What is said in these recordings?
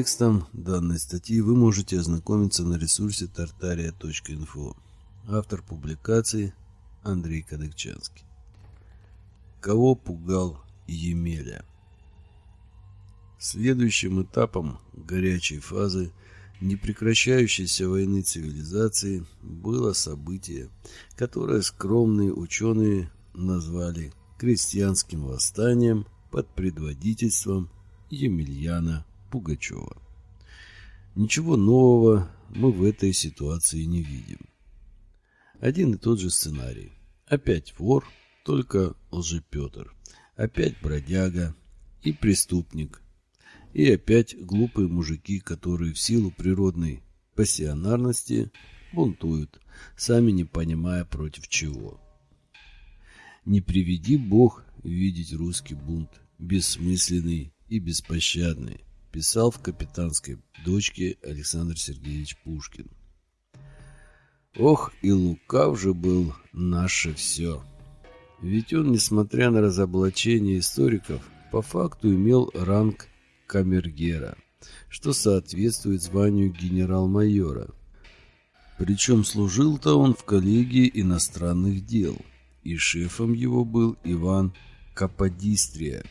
текстом данной статьи вы можете ознакомиться на ресурсе tartaria.info. Автор публикации Андрей Кадыкчанский. Кого пугал Емеля? Следующим этапом горячей фазы непрекращающейся войны цивилизации было событие, которое скромные ученые назвали крестьянским восстанием под предводительством Емельяна Пугачева. Ничего нового мы в этой ситуации не видим. Один и тот же сценарий. Опять вор, только лжепетр. Опять бродяга и преступник. И опять глупые мужики, которые в силу природной пассионарности бунтуют, сами не понимая против чего. Не приведи Бог видеть русский бунт, бессмысленный и беспощадный, писал в «Капитанской дочке» Александр Сергеевич Пушкин. Ох, и лукав же был наше все. Ведь он, несмотря на разоблачение историков, по факту имел ранг камергера, что соответствует званию генерал-майора. Причем служил-то он в коллегии иностранных дел, и шефом его был Иван Каподистрия.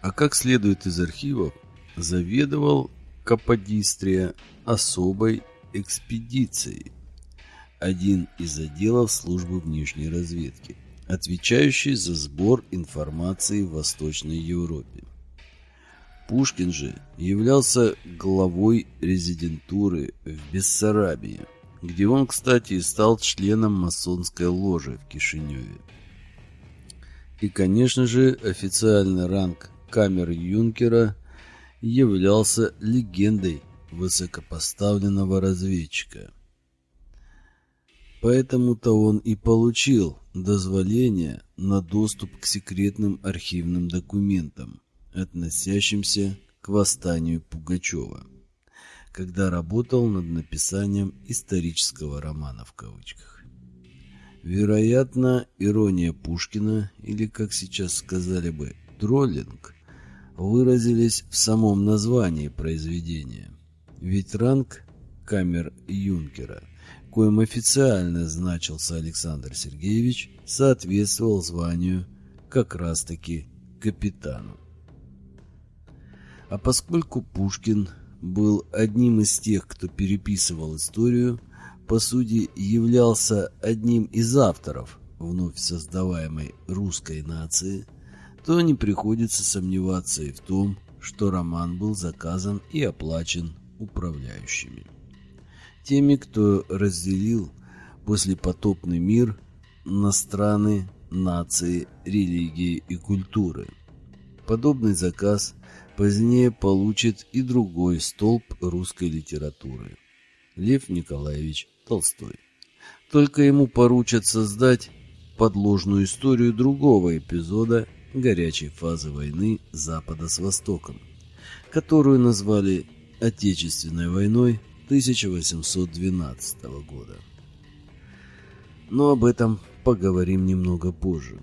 А как следует из архивов, заведовал Каподистрия особой экспедицией, один из отделов службы внешней разведки, отвечающий за сбор информации в Восточной Европе. Пушкин же являлся главой резидентуры в Бессарабии, где он, кстати, и стал членом масонской ложи в Кишиневе. И, конечно же, официальный ранг камер юнкера являлся легендой высокопоставленного разведчика. Поэтому-то он и получил дозволение на доступ к секретным архивным документам, относящимся к восстанию Пугачева, когда работал над написанием исторического романа в кавычках. Вероятно, ирония Пушкина, или, как сейчас сказали бы, троллинг, выразились в самом названии произведения. Ведь ранг камер юнкера – коим официально значился Александр Сергеевич, соответствовал званию как раз-таки капитану. А поскольку Пушкин был одним из тех, кто переписывал историю, по сути являлся одним из авторов вновь создаваемой русской нации, то не приходится сомневаться и в том, что роман был заказан и оплачен управляющими теми, кто разделил послепотопный мир на страны, нации, религии и культуры. Подобный заказ позднее получит и другой столб русской литературы – Лев Николаевич Толстой. Только ему поручат создать подложную историю другого эпизода горячей фазы войны Запада с Востоком, которую назвали Отечественной войной 1812 года. Но об этом поговорим немного позже.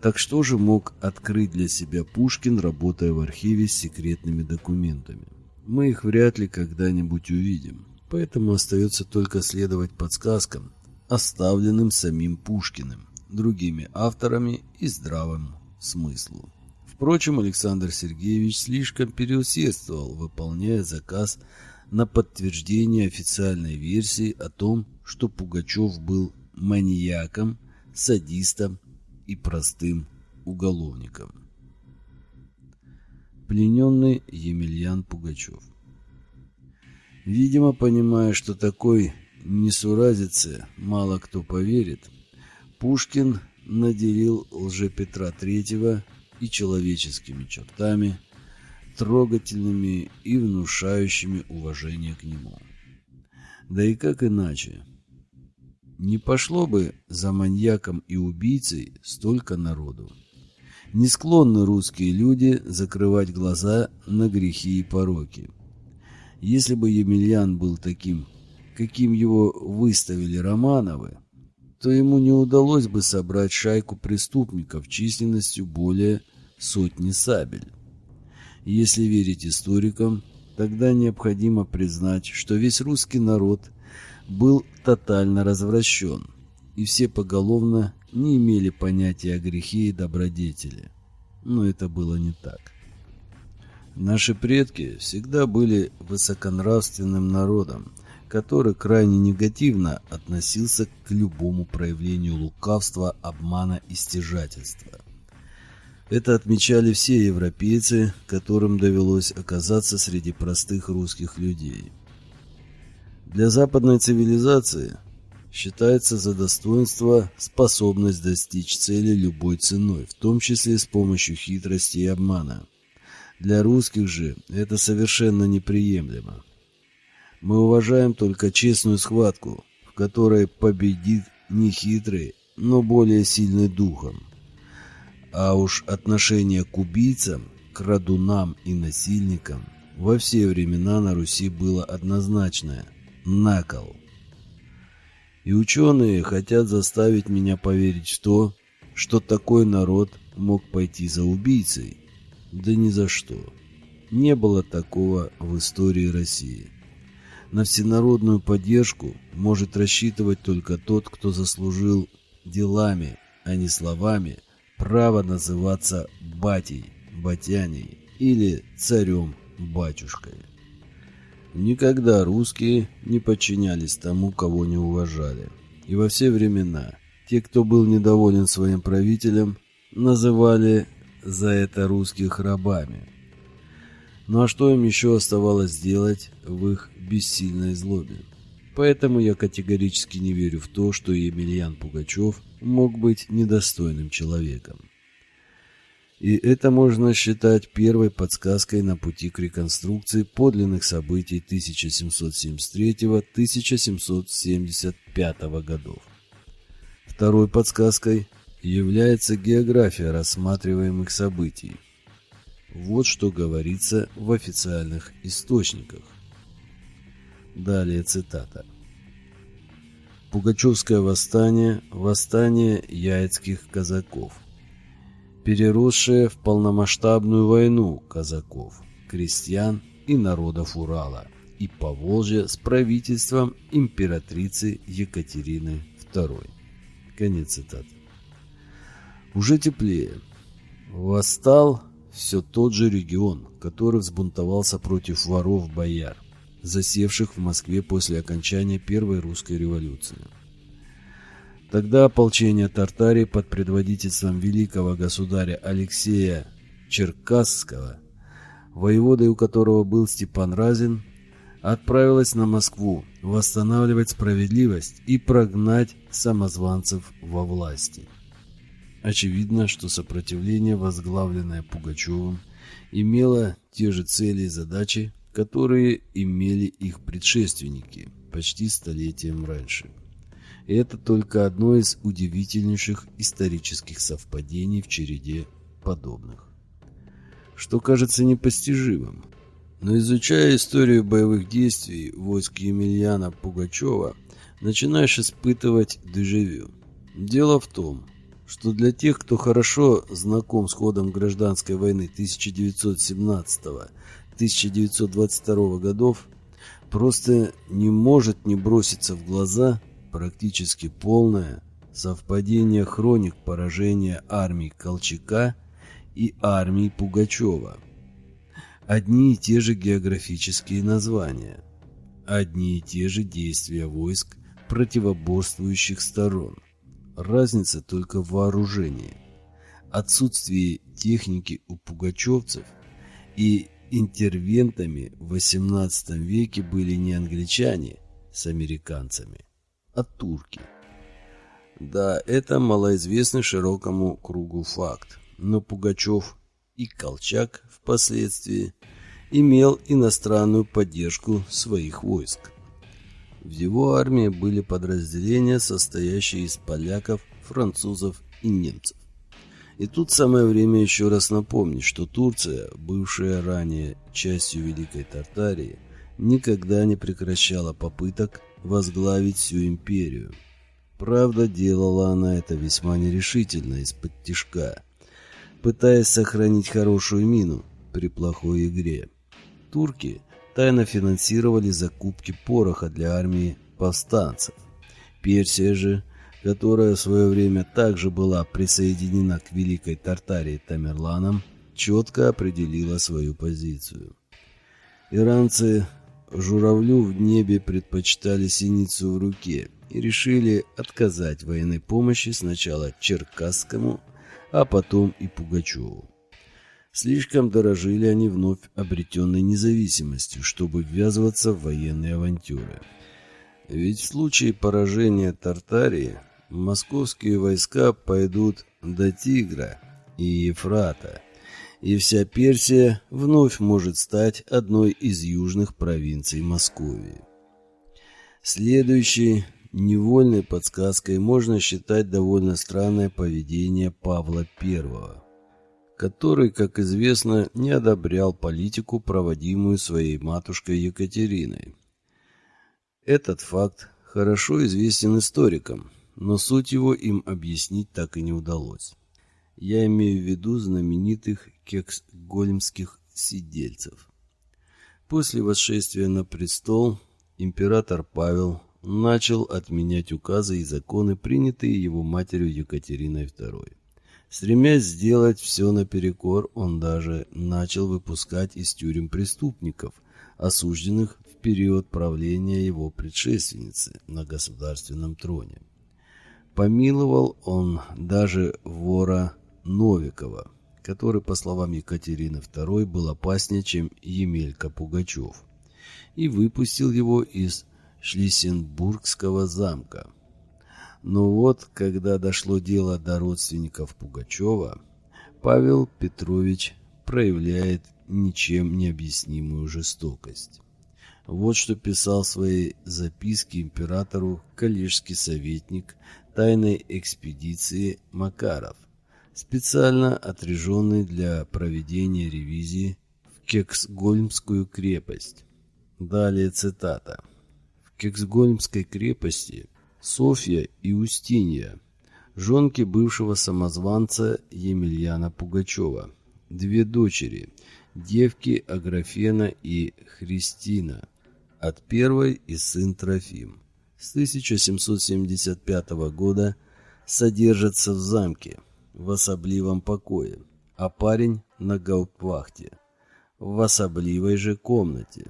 Так что же мог открыть для себя Пушкин, работая в архиве с секретными документами? Мы их вряд ли когда-нибудь увидим, поэтому остается только следовать подсказкам, оставленным самим Пушкиным, другими авторами и здравым смыслу. Впрочем, Александр Сергеевич слишком переусердствовал, выполняя заказ на подтверждение официальной версии о том, что Пугачев был маньяком, садистом и простым уголовником. Плененный Емельян Пугачев Видимо, понимая, что такой несуразице мало кто поверит, Пушкин наделил лже-Петра III и человеческими чертами, трогательными и внушающими уважение к нему. Да и как иначе? Не пошло бы за маньяком и убийцей столько народу. Не склонны русские люди закрывать глаза на грехи и пороки. Если бы Емельян был таким, каким его выставили Романовы, то ему не удалось бы собрать шайку преступников численностью более сотни сабель. Если верить историкам, тогда необходимо признать, что весь русский народ был тотально развращен, и все поголовно не имели понятия о грехе и добродетели. Но это было не так. Наши предки всегда были высоконравственным народом, который крайне негативно относился к любому проявлению лукавства, обмана и стяжательства. Это отмечали все европейцы, которым довелось оказаться среди простых русских людей. Для западной цивилизации считается за достоинство способность достичь цели любой ценой, в том числе с помощью хитрости и обмана. Для русских же это совершенно неприемлемо. Мы уважаем только честную схватку, в которой победит не хитрый, но более сильный духом. А уж отношение к убийцам, крадунам и насильникам во все времена на Руси было однозначное – накол. И ученые хотят заставить меня поверить в то, что такой народ мог пойти за убийцей. Да ни за что. Не было такого в истории России. На всенародную поддержку может рассчитывать только тот, кто заслужил делами, а не словами, право называться батей, батяней или царем-батюшкой. Никогда русские не подчинялись тому, кого не уважали. И во все времена те, кто был недоволен своим правителем, называли за это русских рабами. Ну а что им еще оставалось делать в их бессильной злобе? Поэтому я категорически не верю в то, что Емельян Пугачев мог быть недостойным человеком. И это можно считать первой подсказкой на пути к реконструкции подлинных событий 1773-1775 годов. Второй подсказкой является география рассматриваемых событий. Вот что говорится в официальных источниках. Далее цитата. Пугачевское восстание – восстание яицких казаков, переросшее в полномасштабную войну казаков, крестьян и народов Урала и Поволжья с правительством императрицы Екатерины II. Конец цитаты. Уже теплее. Восстал все тот же регион, который взбунтовался против воров-бояр, засевших в Москве после окончания Первой русской революции. Тогда ополчение Тартарии под предводительством великого государя Алексея Черкасского, воеводой у которого был Степан Разин, отправилось на Москву восстанавливать справедливость и прогнать самозванцев во власти. Очевидно, что сопротивление, возглавленное Пугачевым, имело те же цели и задачи, которые имели их предшественники почти столетием раньше. И это только одно из удивительнейших исторических совпадений в череде подобных. Что кажется непостижимым, но изучая историю боевых действий войск Емельяна Пугачева, начинаешь испытывать дежавю. Дело в том, что для тех, кто хорошо знаком с ходом гражданской войны 1917-1922 годов, просто не может не броситься в глаза практически полное совпадение хроник поражения армии Колчака и армии Пугачева. Одни и те же географические названия, одни и те же действия войск противоборствующих сторон – Разница только в вооружении. Отсутствие техники у пугачевцев и интервентами в XVIII веке были не англичане с американцами, а турки. Да, это малоизвестный широкому кругу факт, но Пугачев и Колчак впоследствии имел иностранную поддержку своих войск. В его армии были подразделения, состоящие из поляков, французов и немцев. И тут самое время еще раз напомнить, что Турция, бывшая ранее частью Великой Тартарии, никогда не прекращала попыток возглавить всю империю. Правда, делала она это весьма нерешительно, из-под тишка, пытаясь сохранить хорошую мину, при плохой игре. Турки тайно финансировали закупки пороха для армии повстанцев. Персия же, которая в свое время также была присоединена к Великой Тартарии Тамерланом, четко определила свою позицию. Иранцы журавлю в небе предпочитали синицу в руке и решили отказать военной помощи сначала Черкасскому, а потом и Пугачеву. Слишком дорожили они вновь обретенной независимостью, чтобы ввязываться в военные авантюры. Ведь в случае поражения Тартарии московские войска пойдут до Тигра и Ефрата, и вся Персия вновь может стать одной из южных провинций Московии. Следующей невольной подсказкой можно считать довольно странное поведение Павла I, который, как известно, не одобрял политику, проводимую своей матушкой Екатериной. Этот факт хорошо известен историкам, но суть его им объяснить так и не удалось. Я имею в виду знаменитых кексгольмских сидельцев. После восшествия на престол император Павел начал отменять указы и законы, принятые его матерью Екатериной II. Стремясь сделать все наперекор, он даже начал выпускать из тюрем преступников, осужденных в период правления его предшественницы на государственном троне. Помиловал он даже вора Новикова, который, по словам Екатерины II, был опаснее, чем Емелька Пугачев, и выпустил его из Шлиссенбургского замка. Но вот, когда дошло дело до родственников Пугачева, Павел Петрович проявляет ничем не объяснимую жестокость. Вот что писал в своей записке императору коллежский советник тайной экспедиции Макаров, специально отряженный для проведения ревизии в Кексгольмскую крепость. Далее цитата. В Кексгольмской крепости Софья и Устинья, жонки бывшего самозванца Емельяна Пугачева, две дочери, девки Аграфена и Христина, от первой и сын Трофим. С 1775 года содержатся в замке в особливом покое, а парень на гауптвахте в особливой же комнате.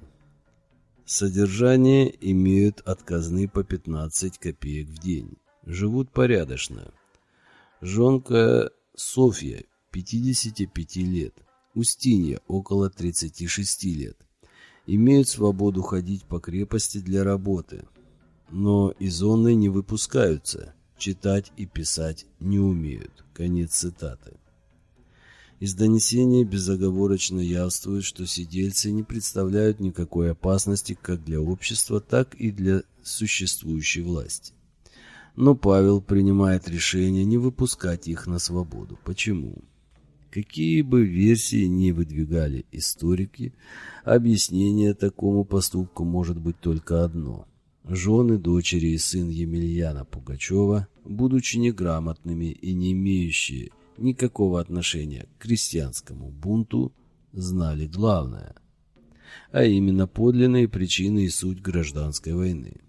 Содержание имеют от казны по 15 копеек в день. Живут порядочно. Жонка Софья, 55 лет. Устинья, около 36 лет. Имеют свободу ходить по крепости для работы. Но из зоны не выпускаются. Читать и писать не умеют. Конец цитаты. Из донесения безоговорочно явствует, что сидельцы не представляют никакой опасности как для общества, так и для существующей власти. Но Павел принимает решение не выпускать их на свободу. Почему? Какие бы версии не выдвигали историки, объяснение такому поступку может быть только одно. Жены, дочери и сын Емельяна Пугачева, будучи неграмотными и не имеющие никакого отношения к крестьянскому бунту, знали главное, а именно подлинные причины и суть гражданской войны.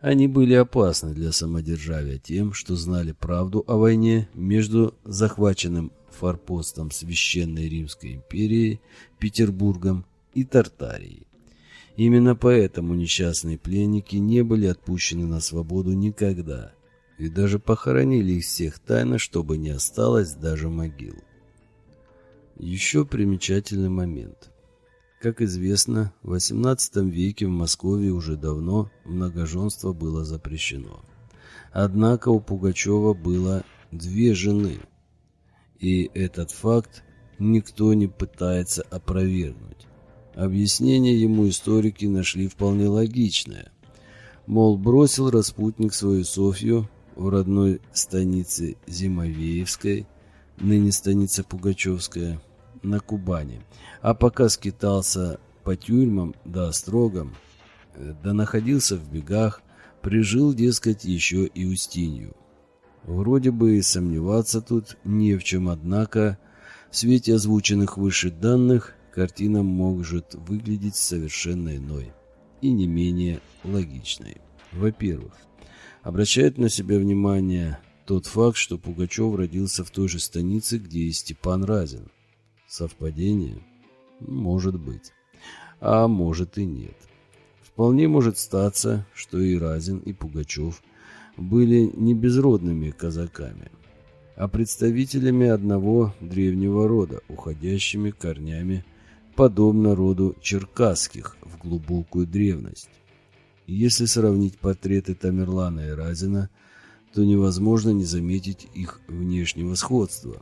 Они были опасны для самодержавия тем, что знали правду о войне между захваченным форпостом Священной Римской империи Петербургом и Тартарией. Именно поэтому несчастные пленники не были отпущены на свободу никогда, и даже похоронили их всех тайно, чтобы не осталось даже могил. Еще примечательный момент. Как известно, в XVIII веке в Москве уже давно многоженство было запрещено. Однако у Пугачева было две жены, и этот факт никто не пытается опровергнуть. Объяснение ему историки нашли вполне логичное. Мол, бросил распутник свою Софью в родной станице Зимовеевской, ныне станица Пугачевская, на Кубани. А пока скитался по тюрьмам да острогам, э, да находился в бегах, прижил, дескать, еще и Устинью. Вроде бы и сомневаться тут не в чем, однако В свете озвученных выше данных картина может выглядеть совершенно иной и не менее логичной. Во-первых, обращает на себя внимание тот факт, что Пугачев родился в той же станице, где и Степан Разин. Совпадение? Может быть. А может и нет. Вполне может статься, что и Разин, и Пугачев были не безродными казаками, а представителями одного древнего рода, уходящими корнями, подобно роду черкасских в глубокую древность. Если сравнить портреты Тамерлана и Разина, то невозможно не заметить их внешнего сходства.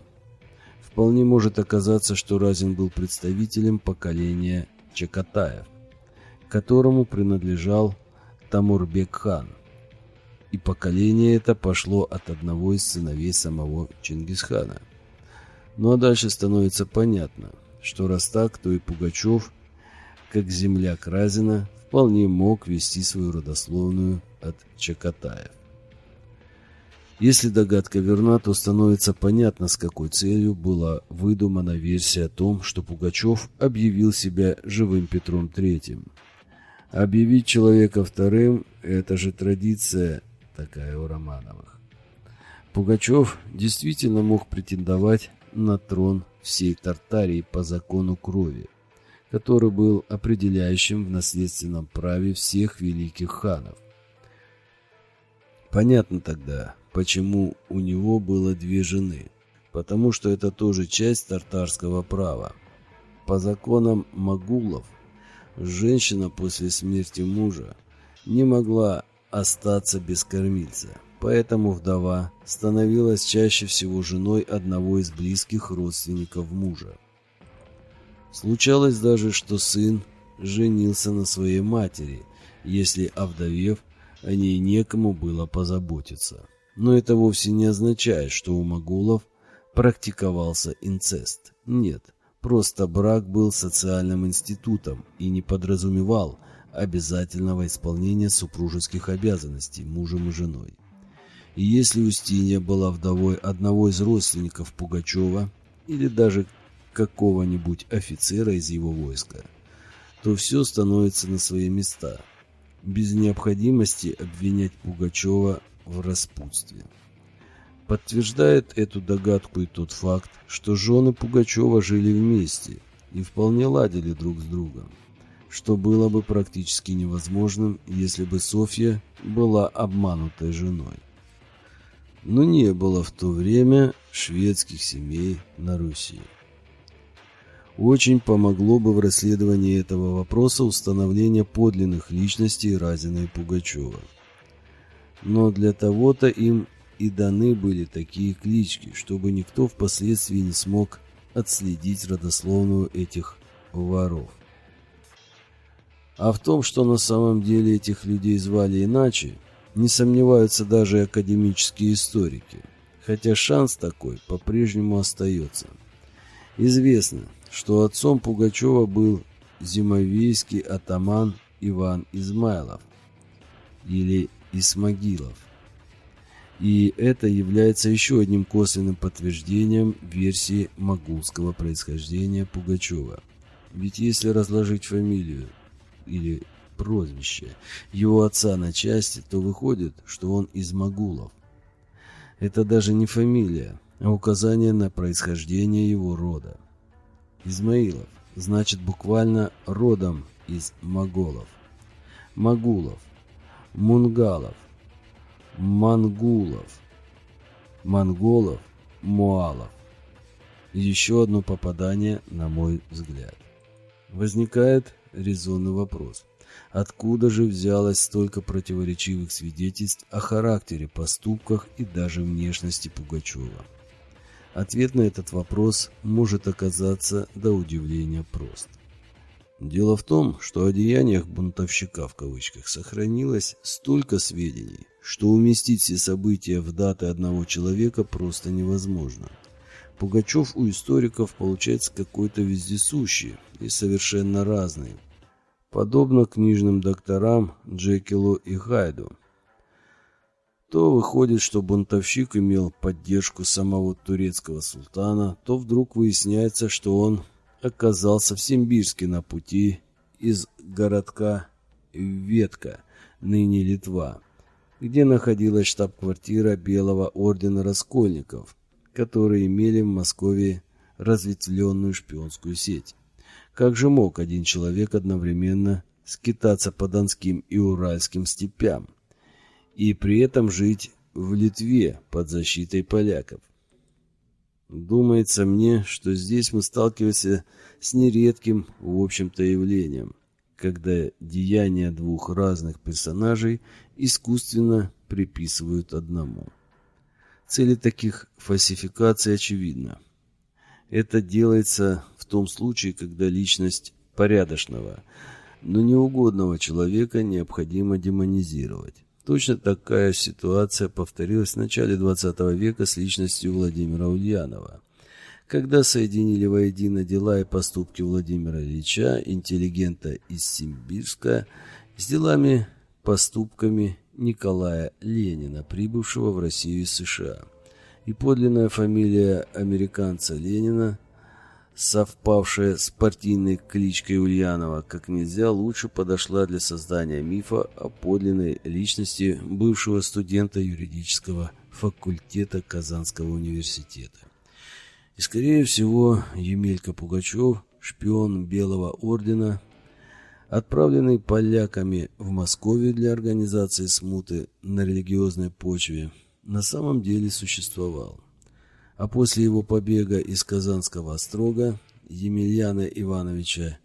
Вполне может оказаться, что Разин был представителем поколения Чакатаев, которому принадлежал Тамурбек-хан. И поколение это пошло от одного из сыновей самого Чингисхана. Ну а дальше становится понятно, что раз так, то и Пугачев, как земляк Разина, вполне мог вести свою родословную от Чакатаев. Если догадка верна, то становится понятно, с какой целью была выдумана версия о том, что Пугачев объявил себя живым Петром Третьим. Объявить человека вторым – это же традиция такая у Романовых. Пугачев действительно мог претендовать на трон всей Тартарии по закону крови, который был определяющим в наследственном праве всех великих ханов. Понятно тогда, почему у него было две жены, потому что это тоже часть тартарского права. По законам магулов, женщина после смерти мужа не могла остаться без кормильца, поэтому вдова становилась чаще всего женой одного из близких родственников мужа. Случалось даже, что сын женился на своей матери, если, овдовев, о ней некому было позаботиться. Но это вовсе не означает, что у могулов практиковался инцест. Нет, просто брак был социальным институтом и не подразумевал обязательного исполнения супружеских обязанностей мужем и женой. И если Устинья была вдовой одного из родственников Пугачева или даже какого-нибудь офицера из его войска, то все становится на свои места, без необходимости обвинять Пугачева в распутстве. Подтверждает эту догадку и тот факт, что жены Пугачева жили вместе и вполне ладили друг с другом, что было бы практически невозможным, если бы Софья была обманутой женой. Но не было в то время шведских семей на Руси. Очень помогло бы в расследовании этого вопроса установление подлинных личностей Разина и Пугачева – но для того-то им и даны были такие клички, чтобы никто впоследствии не смог отследить родословную этих воров. А в том, что на самом деле этих людей звали иначе, не сомневаются даже академические историки, хотя шанс такой по-прежнему остается. Известно, что отцом Пугачева был зимовейский атаман Иван Измайлов или Исмагилов. И это является еще одним косвенным подтверждением версии могулского происхождения Пугачева. Ведь если разложить фамилию или прозвище его отца на части, то выходит, что он из Могулов. Это даже не фамилия, а указание на происхождение его рода. Измаилов значит буквально родом из Моголов. Могулов – мунгалов, мангулов, монголов, муалов. Еще одно попадание, на мой взгляд. Возникает резонный вопрос. Откуда же взялось столько противоречивых свидетельств о характере, поступках и даже внешности Пугачева? Ответ на этот вопрос может оказаться до удивления прост. Дело в том, что о деяниях бунтовщика в кавычках сохранилось столько сведений, что уместить все события в даты одного человека просто невозможно. Пугачев у историков получается какой-то вездесущий и совершенно разный, подобно книжным докторам Джекилу и Хайду. То выходит, что бунтовщик имел поддержку самого турецкого султана, то вдруг выясняется, что он оказался в Симбирске на пути из городка Ветка, ныне Литва, где находилась штаб-квартира Белого ордена Раскольников, которые имели в Москве разветвленную шпионскую сеть. Как же мог один человек одновременно скитаться по Донским и Уральским степям и при этом жить в Литве под защитой поляков? Думается мне, что здесь мы сталкиваемся с нередким, в общем-то, явлением, когда деяния двух разных персонажей искусственно приписывают одному. Цели таких фальсификаций очевидна. Это делается в том случае, когда личность порядочного, но неугодного человека необходимо демонизировать. Точно такая ситуация повторилась в начале XX века с личностью Владимира Ульянова, когда соединили воедино дела и поступки Владимира Ильича, интеллигента из Симбирска, с делами, поступками Николая Ленина, прибывшего в Россию из США. И подлинная фамилия американца Ленина, совпавшая с партийной кличкой Ульянова, как нельзя лучше подошла для создания мифа о подлинной личности бывшего студента юридического факультета Казанского университета. И, скорее всего, Емелька Пугачев, шпион Белого ордена, отправленный поляками в Москву для организации смуты на религиозной почве – на самом деле существовал. А после его побега из Казанского острога Емельяна Ивановича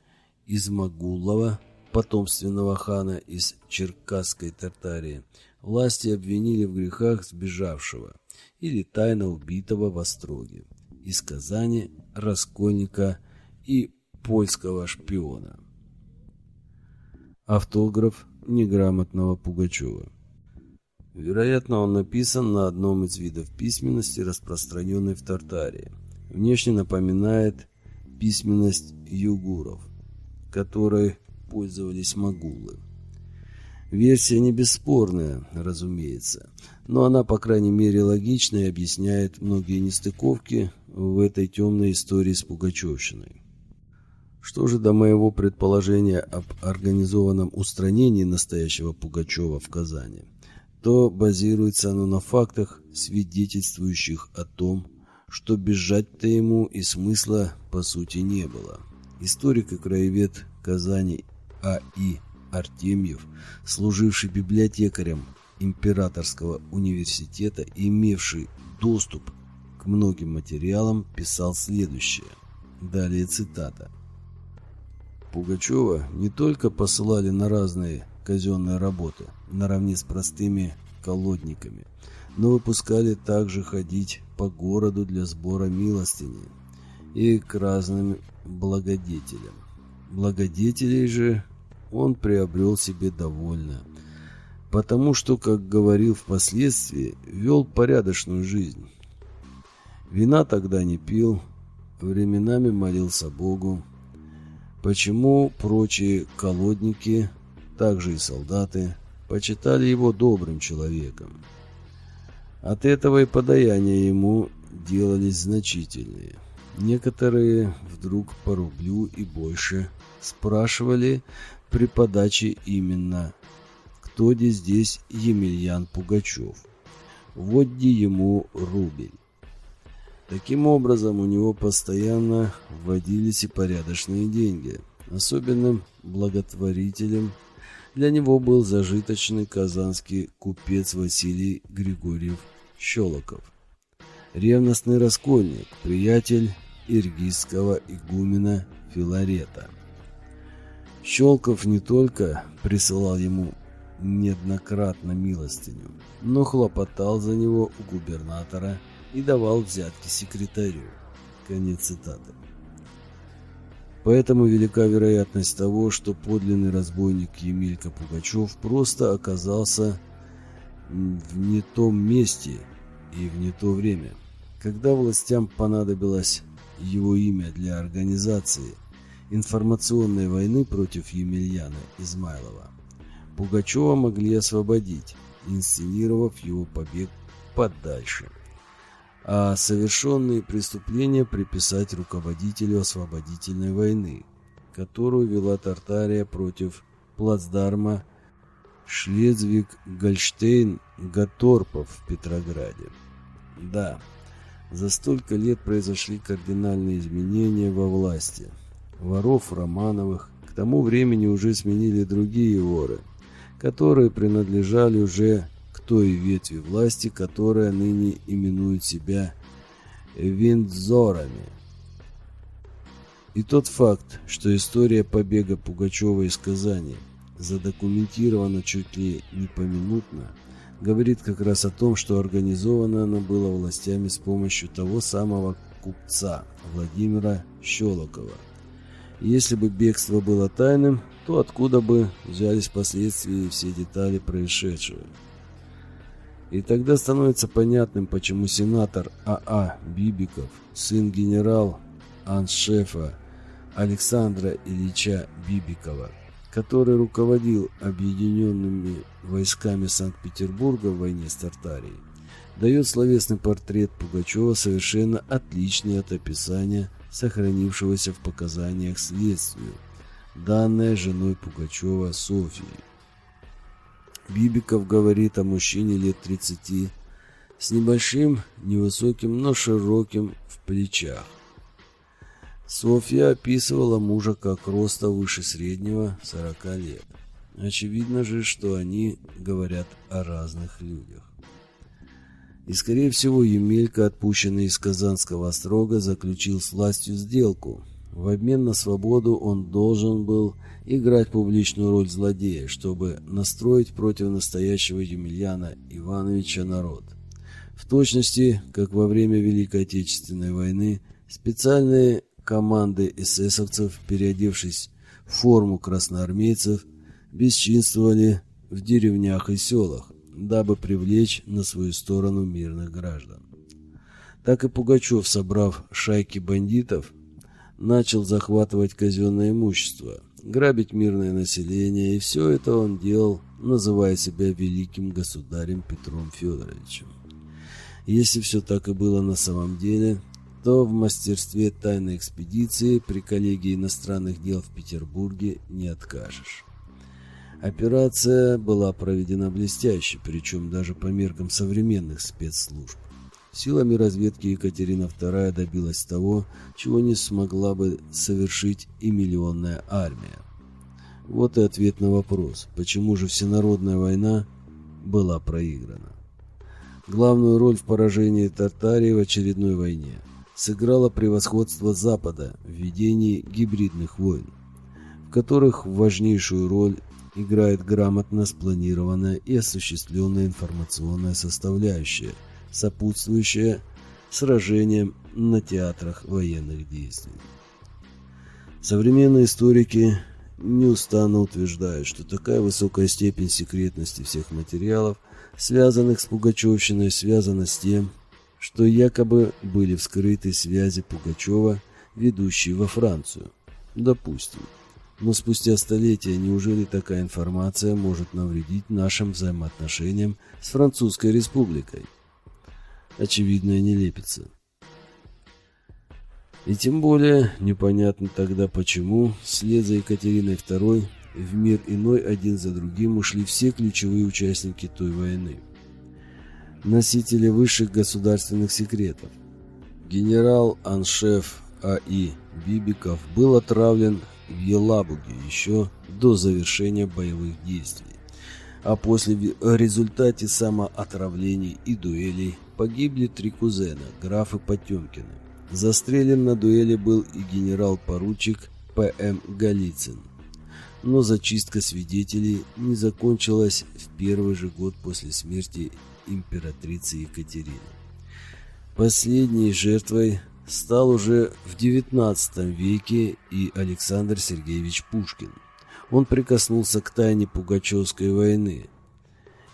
Измагулова, потомственного хана из Черкасской Тартарии, власти обвинили в грехах сбежавшего или тайно убитого в Остроге из Казани раскольника и польского шпиона. Автограф неграмотного Пугачева Вероятно, он написан на одном из видов письменности, распространенной в Тартарии. Внешне напоминает письменность югуров, которой пользовались могулы. Версия не бесспорная, разумеется, но она, по крайней мере, логична и объясняет многие нестыковки в этой темной истории с Пугачевщиной. Что же до моего предположения об организованном устранении настоящего Пугачева в Казани – то базируется оно на фактах, свидетельствующих о том, что бежать-то ему и смысла по сути не было. Историк и краевед Казани А.И. Артемьев, служивший библиотекарем Императорского университета и имевший доступ к многим материалам, писал следующее. Далее цитата. Пугачева не только посылали на разные казенные работы, наравне с простыми колодниками, но выпускали также ходить по городу для сбора милостыни и к разным благодетелям. Благодетелей же он приобрел себе довольно, потому что, как говорил впоследствии, вел порядочную жизнь. Вина тогда не пил, временами молился Богу. Почему прочие колодники также и солдаты, почитали его добрым человеком. От этого и подаяния ему делались значительные. Некоторые вдруг по рублю и больше спрашивали при подаче именно «Кто де здесь Емельян Пугачев?» «Водди ему рубль». Таким образом, у него постоянно вводились и порядочные деньги. Особенным благотворителем – для него был зажиточный казанский купец Василий Григорьев Щелоков. Ревностный раскольник, приятель иргизского игумена Филарета. Щелков не только присылал ему неоднократно милостыню, но хлопотал за него у губернатора и давал взятки секретарю. Конец цитаты. Поэтому велика вероятность того, что подлинный разбойник Емелька Пугачев просто оказался в не том месте и в не то время. Когда властям понадобилось его имя для организации информационной войны против Емельяна Измайлова, Пугачева могли освободить, инсценировав его побег подальше. А совершенные преступления приписать руководителю освободительной войны, которую вела Тартария против плацдарма Шлезвиг-Гольштейн-Гаторпов в Петрограде. Да, за столько лет произошли кардинальные изменения во власти. Воров Романовых к тому времени уже сменили другие воры, которые принадлежали уже той ветви власти, которая ныне именует себя Виндзорами. И тот факт, что история побега Пугачева из Казани – задокументировано чуть ли не поминутно, говорит как раз о том, что организовано оно было властями с помощью того самого купца Владимира Щелокова. Если бы бегство было тайным, то откуда бы взялись впоследствии все детали происшедшего? И тогда становится понятным, почему сенатор А.А. А Бибиков, сын генерал-аншефа Александра Ильича Бибикова, который руководил объединенными войсками Санкт-Петербурга в войне с Тартарией, дает словесный портрет Пугачева совершенно отличный от описания, сохранившегося в показаниях следствию, данное женой Пугачева Софией. Бибиков говорит о мужчине лет 30 с небольшим, невысоким, но широким в плечах, Софья описывала мужа как роста выше среднего 40 лет. Очевидно же, что они говорят о разных людях. И, скорее всего, Емелька, отпущенный из Казанского острога, заключил с властью сделку. В обмен на свободу он должен был играть публичную роль злодея, чтобы настроить против настоящего Емельяна Ивановича народ. В точности, как во время Великой Отечественной войны, специальные команды эсэсовцев, переодевшись в форму красноармейцев, бесчинствовали в деревнях и селах, дабы привлечь на свою сторону мирных граждан. Так и Пугачев, собрав шайки бандитов, начал захватывать казенное имущество, грабить мирное население, и все это он делал, называя себя великим государем Петром Федоровичем. Если все так и было на самом деле, то в мастерстве тайной экспедиции при коллегии иностранных дел в Петербурге не откажешь. Операция была проведена блестяще, причем даже по меркам современных спецслужб. Силами разведки Екатерина II добилась того, чего не смогла бы совершить и миллионная армия. Вот и ответ на вопрос, почему же всенародная война была проиграна. Главную роль в поражении Тартарии в очередной войне сыграло превосходство Запада в ведении гибридных войн, в которых важнейшую роль играет грамотно спланированная и осуществленная информационная составляющая, сопутствующая сражениям на театрах военных действий. Современные историки неустанно утверждают, что такая высокая степень секретности всех материалов, связанных с Пугачевщиной, связана с тем, что якобы были вскрыты связи Пугачева, ведущие во Францию. Допустим. Но спустя столетия неужели такая информация может навредить нашим взаимоотношениям с Французской Республикой? Очевидная нелепица. И тем более непонятно тогда, почему вслед за Екатериной II в мир иной один за другим ушли все ключевые участники той войны носители высших государственных секретов. Генерал-аншеф А.И. Бибиков был отравлен в Елабуге еще до завершения боевых действий. А после в результате самоотравлений и дуэлей погибли три кузена, графы Потемкины. Застрелен на дуэли был и генерал-поручик П.М. Голицын. Но зачистка свидетелей не закончилась в первый же год после смерти императрицы Екатерины. Последней жертвой стал уже в XIX веке и Александр Сергеевич Пушкин. Он прикоснулся к тайне Пугачевской войны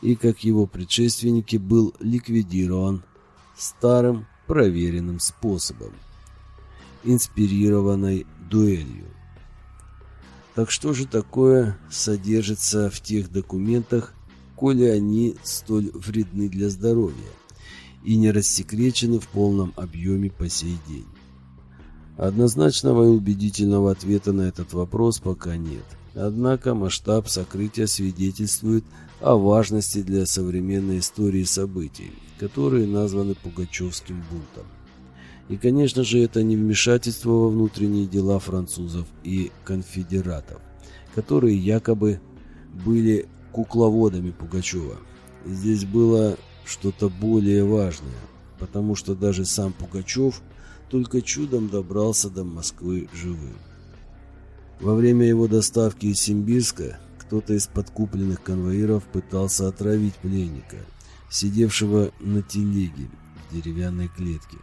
и, как его предшественники, был ликвидирован старым проверенным способом – инспирированной дуэлью. Так что же такое содержится в тех документах, коли они столь вредны для здоровья и не рассекречены в полном объеме по сей день? Однозначного и убедительного ответа на этот вопрос пока нет. Однако масштаб сокрытия свидетельствует о важности для современной истории событий, которые названы Пугачевским бунтом. И, конечно же, это не вмешательство во внутренние дела французов и конфедератов, которые якобы были кукловодами Пугачева. Здесь было что-то более важное, потому что даже сам Пугачев только чудом добрался до Москвы живым. Во время его доставки из Симбирска кто-то из подкупленных конвоиров пытался отравить пленника, сидевшего на телеге в деревянной клетке.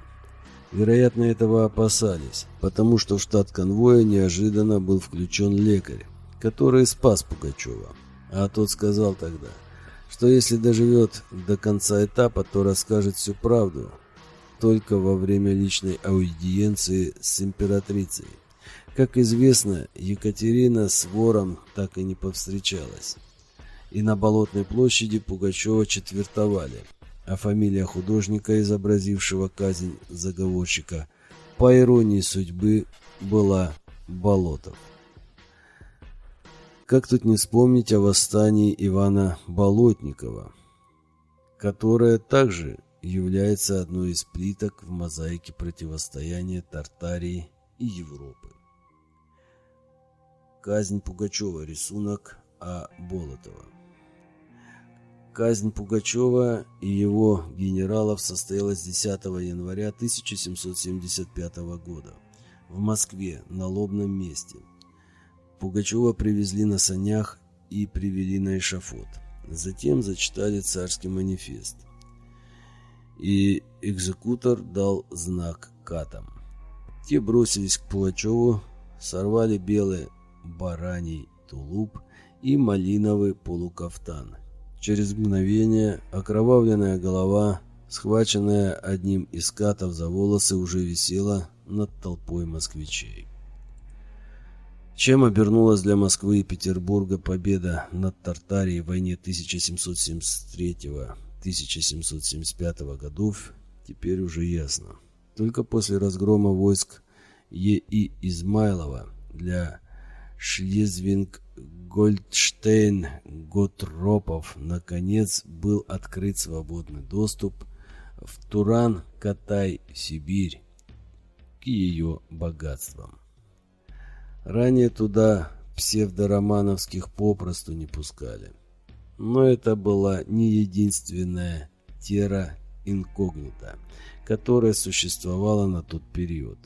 Вероятно, этого опасались, потому что в штат конвоя неожиданно был включен лекарь, который спас Пугачева. А тот сказал тогда, что если доживет до конца этапа, то расскажет всю правду, только во время личной аудиенции с императрицей. Как известно, Екатерина с вором так и не повстречалась. И на Болотной площади Пугачева четвертовали – а фамилия художника, изобразившего казнь заговорщика, по иронии судьбы, была Болотов. Как тут не вспомнить о восстании Ивана Болотникова, которое также является одной из плиток в мозаике противостояния Тартарии и Европы. Казнь Пугачева. Рисунок А. Болотова. Казнь Пугачева и его генералов состоялась 10 января 1775 года в Москве на лобном месте. Пугачева привезли на санях и привели на эшафот. Затем зачитали царский манифест. И экзекутор дал знак катам. Те бросились к Пугачеву, сорвали белый бараний тулуп и малиновый полукафтан – Через мгновение окровавленная голова, схваченная одним из катов за волосы, уже висела над толпой москвичей. Чем обернулась для Москвы и Петербурга победа над Тартарией в войне 1773-1775 годов, теперь уже ясно. Только после разгрома войск Е.И. Измайлова для Шлезвинг Гольдштейн Готропов наконец был открыт свободный доступ в Туран, Катай, Сибирь к ее богатствам. Ранее туда псевдоромановских попросту не пускали. Но это была не единственная тера инкогнита, которая существовала на тот период.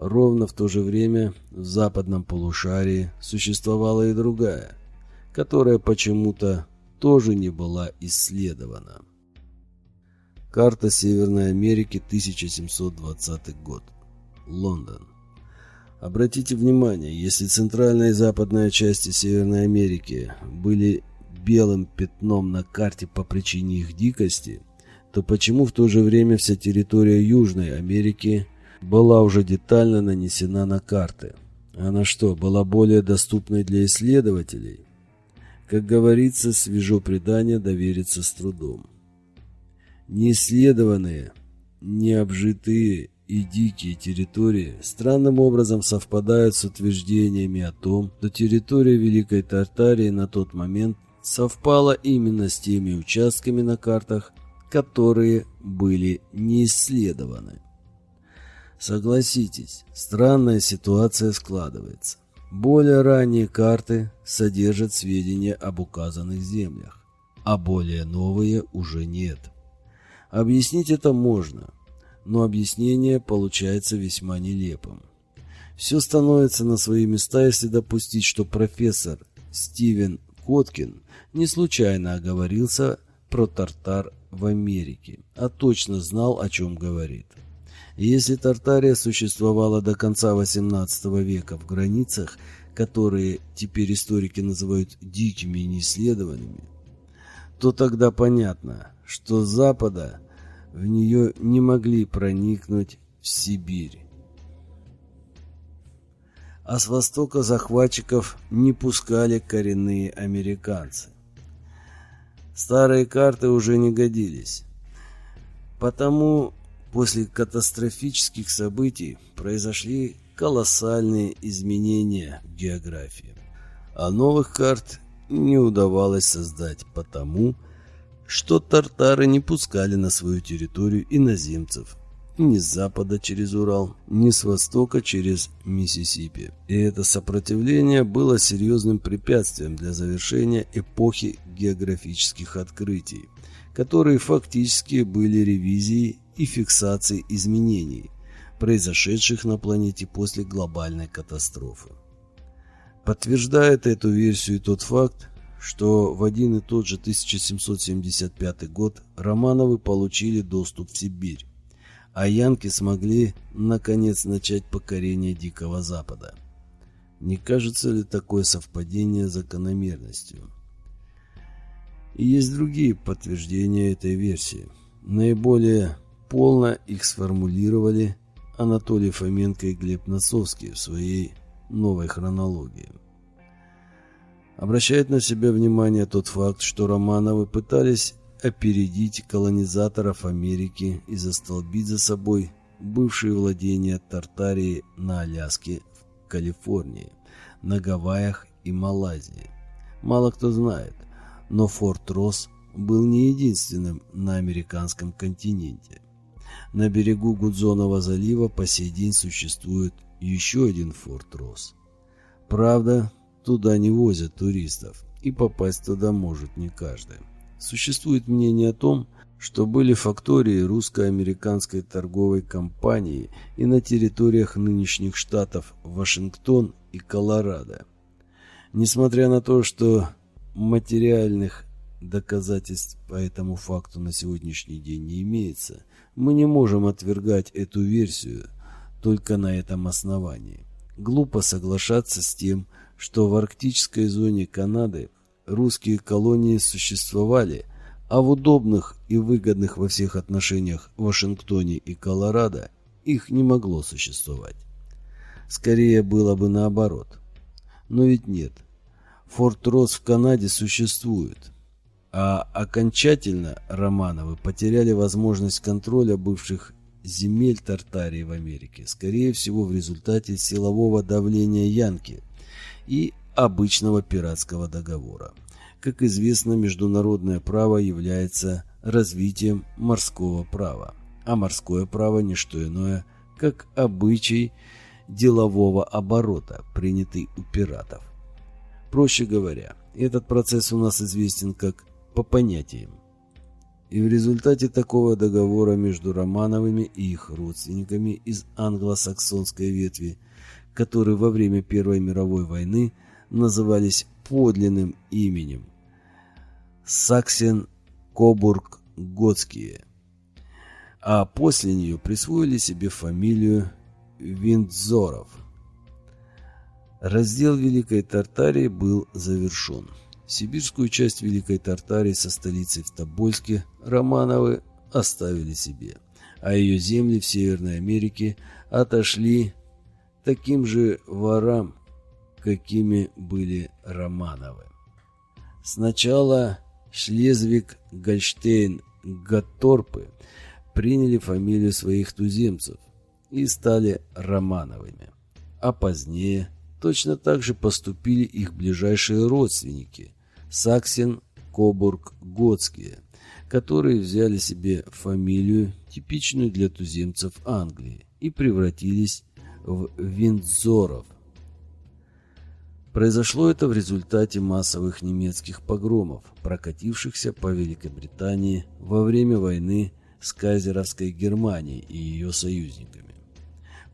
Ровно в то же время в западном полушарии существовала и другая, которая почему-то тоже не была исследована. Карта Северной Америки, 1720 год. Лондон. Обратите внимание, если центральная и западная части Северной Америки были белым пятном на карте по причине их дикости, то почему в то же время вся территория Южной Америки – была уже детально нанесена на карты. Она что, была более доступной для исследователей? Как говорится, свежо предание довериться с трудом. Неисследованные, необжитые и дикие территории странным образом совпадают с утверждениями о том, что территория Великой Тартарии на тот момент совпала именно с теми участками на картах, которые были не исследованы. Согласитесь, странная ситуация складывается. Более ранние карты содержат сведения об указанных землях, а более новые уже нет. Объяснить это можно, но объяснение получается весьма нелепым. Все становится на свои места, если допустить, что профессор Стивен Коткин не случайно оговорился про тартар в Америке, а точно знал, о чем говорит. Если Тартария существовала до конца XVIII века в границах, которые теперь историки называют дикими и неисследованными, то тогда понятно, что с запада в нее не могли проникнуть в Сибирь. А с востока захватчиков не пускали коренные американцы. Старые карты уже не годились. Потому после катастрофических событий произошли колоссальные изменения в географии. А новых карт не удавалось создать потому, что тартары не пускали на свою территорию иноземцев ни с запада через Урал, ни с востока через Миссисипи. И это сопротивление было серьезным препятствием для завершения эпохи географических открытий, которые фактически были ревизией и фиксацией изменений, произошедших на планете после глобальной катастрофы. Подтверждает эту версию тот факт, что в один и тот же 1775 год Романовы получили доступ в Сибирь, а янки смогли, наконец, начать покорение Дикого Запада. Не кажется ли такое совпадение закономерностью? И есть другие подтверждения этой версии. Наиболее полно их сформулировали Анатолий Фоменко и Глеб Носовский в своей новой хронологии. Обращает на себя внимание тот факт, что Романовы пытались опередить колонизаторов Америки и застолбить за собой бывшие владения Тартарии на Аляске, в Калифорнии, на Гавайях и Малайзии. Мало кто знает, но Форт Росс был не единственным на американском континенте. На берегу Гудзонова залива по сей день существует еще один Форт Росс. Правда, туда не возят туристов, и попасть туда может не каждый. Существует мнение о том, что были фактории русско-американской торговой компании и на территориях нынешних штатов Вашингтон и Колорадо. Несмотря на то, что материальных доказательств по этому факту на сегодняшний день не имеется, мы не можем отвергать эту версию только на этом основании. Глупо соглашаться с тем, что в арктической зоне Канады русские колонии существовали, а в удобных и выгодных во всех отношениях Вашингтоне и Колорадо их не могло существовать. Скорее было бы наоборот. Но ведь нет. Форт Росс в Канаде существует. А окончательно Романовы потеряли возможность контроля бывших земель Тартарии в Америке, скорее всего в результате силового давления Янки и обычного пиратского договора. Как известно, международное право является развитием морского права, а морское право – не что иное, как обычай делового оборота, принятый у пиратов. Проще говоря, этот процесс у нас известен как по понятиям. И в результате такого договора между Романовыми и их родственниками из англосаксонской ветви, которые во время Первой мировой войны – назывались подлинным именем Саксен Кобург Готские, а после нее присвоили себе фамилию Виндзоров. Раздел Великой Тартарии был завершен. Сибирскую часть Великой Тартарии со столицей в Тобольске Романовы оставили себе, а ее земли в Северной Америке отошли таким же ворам, какими были Романовы. Сначала Шлезвиг, Гольштейн, Гатторпы приняли фамилию своих туземцев и стали Романовыми. А позднее точно так же поступили их ближайшие родственники – Саксен, Кобург, Готские, которые взяли себе фамилию, типичную для туземцев Англии, и превратились в Виндзоров – Произошло это в результате массовых немецких погромов, прокатившихся по Великобритании во время войны с кайзеровской Германией и ее союзниками.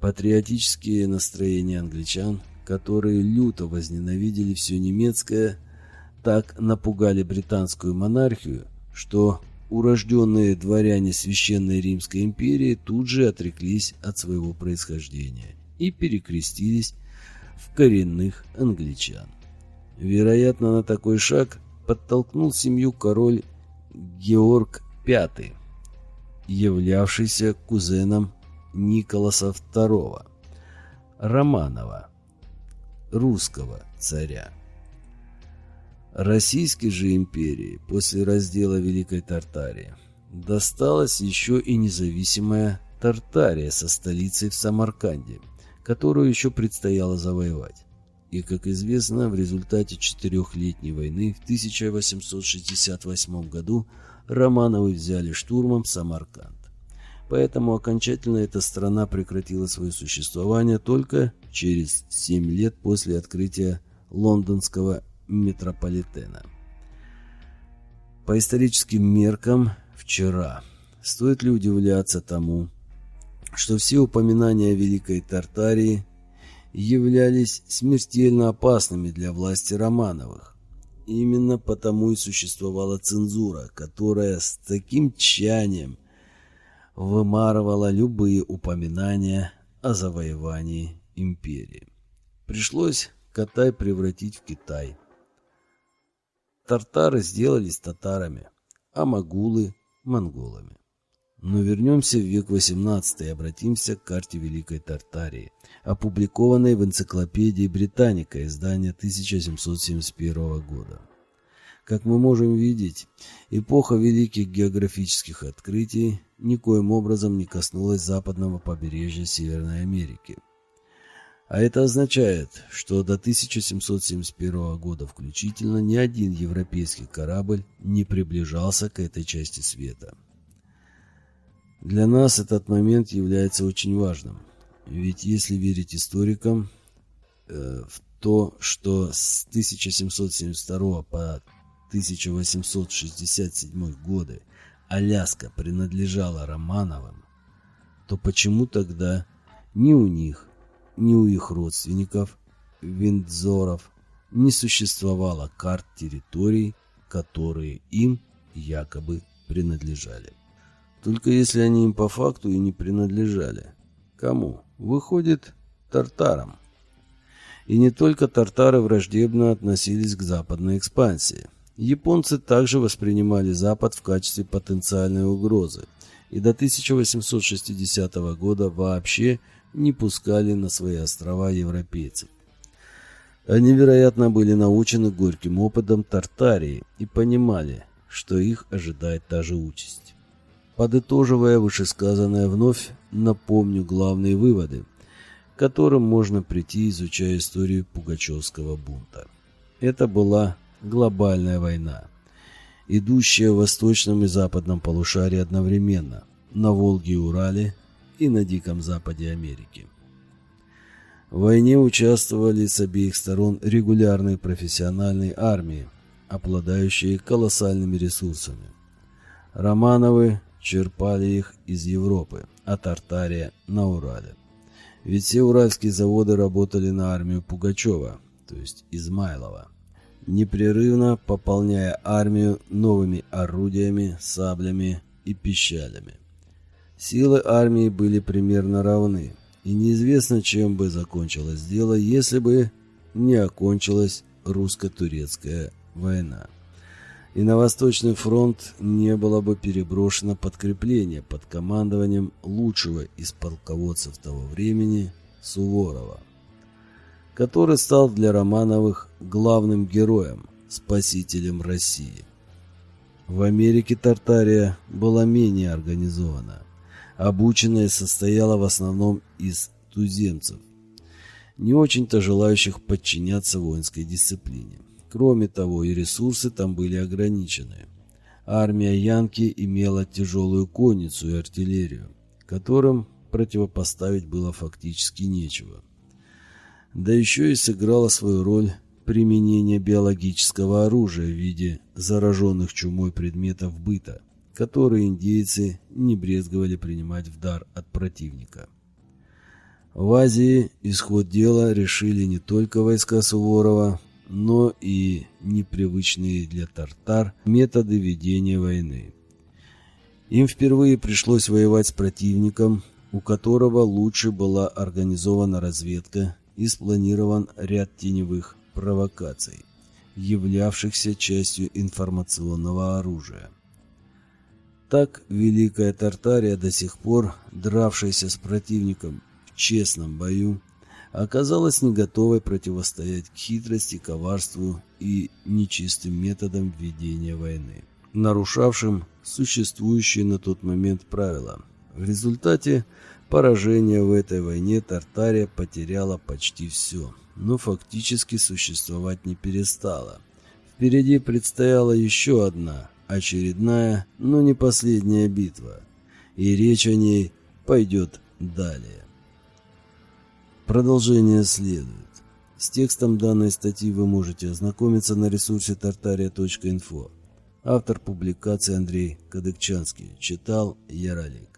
Патриотические настроения англичан, которые люто возненавидели все немецкое, так напугали британскую монархию, что урожденные дворяне Священной Римской империи тут же отреклись от своего происхождения и перекрестились в коренных англичан. Вероятно, на такой шаг подтолкнул семью король Георг V, являвшийся кузеном Николаса II, Романова, русского царя. Российской же империи после раздела Великой Тартарии досталась еще и независимая Тартария со столицей в Самарканде, которую еще предстояло завоевать. И, как известно, в результате четырехлетней войны в 1868 году Романовы взяли штурмом Самарканд. Поэтому окончательно эта страна прекратила свое существование только через 7 лет после открытия лондонского метрополитена. По историческим меркам вчера. Стоит ли удивляться тому, что все упоминания о Великой Тартарии являлись смертельно опасными для власти Романовых. Именно потому и существовала цензура, которая с таким тщанием вымарывала любые упоминания о завоевании империи. Пришлось Катай превратить в Китай. Тартары сделались татарами, а могулы – монголами. Но вернемся в век XVIII и обратимся к карте Великой Тартарии, опубликованной в энциклопедии Британика издания 1771 года. Как мы можем видеть, эпоха великих географических открытий никоим образом не коснулась западного побережья Северной Америки. А это означает, что до 1771 года включительно ни один европейский корабль не приближался к этой части света. Для нас этот момент является очень важным, ведь если верить историкам, э, в то, что с 1772 по 1867 годы Аляска принадлежала Романовым, то почему тогда ни у них, ни у их родственников, Виндзоров, не существовало карт территорий, которые им якобы принадлежали? Только если они им по факту и не принадлежали. Кому? Выходит, тартарам. И не только тартары враждебно относились к западной экспансии. Японцы также воспринимали Запад в качестве потенциальной угрозы и до 1860 года вообще не пускали на свои острова европейцев. Они, вероятно, были научены горьким опытом Тартарии и понимали, что их ожидает та же участь. Подытоживая вышесказанное вновь, напомню главные выводы, к которым можно прийти, изучая историю Пугачевского бунта. Это была глобальная война, идущая в восточном и западном полушарии одновременно, на Волге и Урале и на Диком Западе Америки. В войне участвовали с обеих сторон регулярные профессиональные армии, обладающие колоссальными ресурсами. Романовы черпали их из Европы, а Тартария на Урале. Ведь все уральские заводы работали на армию Пугачева, то есть Измайлова, непрерывно пополняя армию новыми орудиями, саблями и пищалями. Силы армии были примерно равны, и неизвестно, чем бы закончилось дело, если бы не окончилась русско-турецкая война и на Восточный фронт не было бы переброшено подкрепление под командованием лучшего из полководцев того времени Суворова, который стал для Романовых главным героем, спасителем России. В Америке Тартария была менее организована. Обученная состояла в основном из туземцев, не очень-то желающих подчиняться воинской дисциплине. Кроме того, и ресурсы там были ограничены. Армия Янки имела тяжелую конницу и артиллерию, которым противопоставить было фактически нечего. Да еще и сыграла свою роль применение биологического оружия в виде зараженных чумой предметов быта, которые индейцы не брезговали принимать в дар от противника. В Азии исход дела решили не только войска Суворова, но и непривычные для тартар методы ведения войны. Им впервые пришлось воевать с противником, у которого лучше была организована разведка и спланирован ряд теневых провокаций, являвшихся частью информационного оружия. Так Великая Тартария до сих пор, дравшаяся с противником в честном бою, оказалась не готовой противостоять хитрости, коварству и нечистым методам ведения войны, нарушавшим существующие на тот момент правила. В результате поражения в этой войне Тартария потеряла почти все, но фактически существовать не перестала. Впереди предстояла еще одна, очередная, но не последняя битва, и речь о ней пойдет далее. Продолжение следует. С текстом данной статьи вы можете ознакомиться на ресурсе tartaria.info. Автор публикации Андрей Кадыкчанский. Читал Яралик.